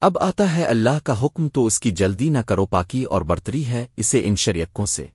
اب آتا ہے اللہ کا حکم تو اس کی جلدی نہ کرو پاکی اور برتری ہے اسے ان شریعتوں سے۔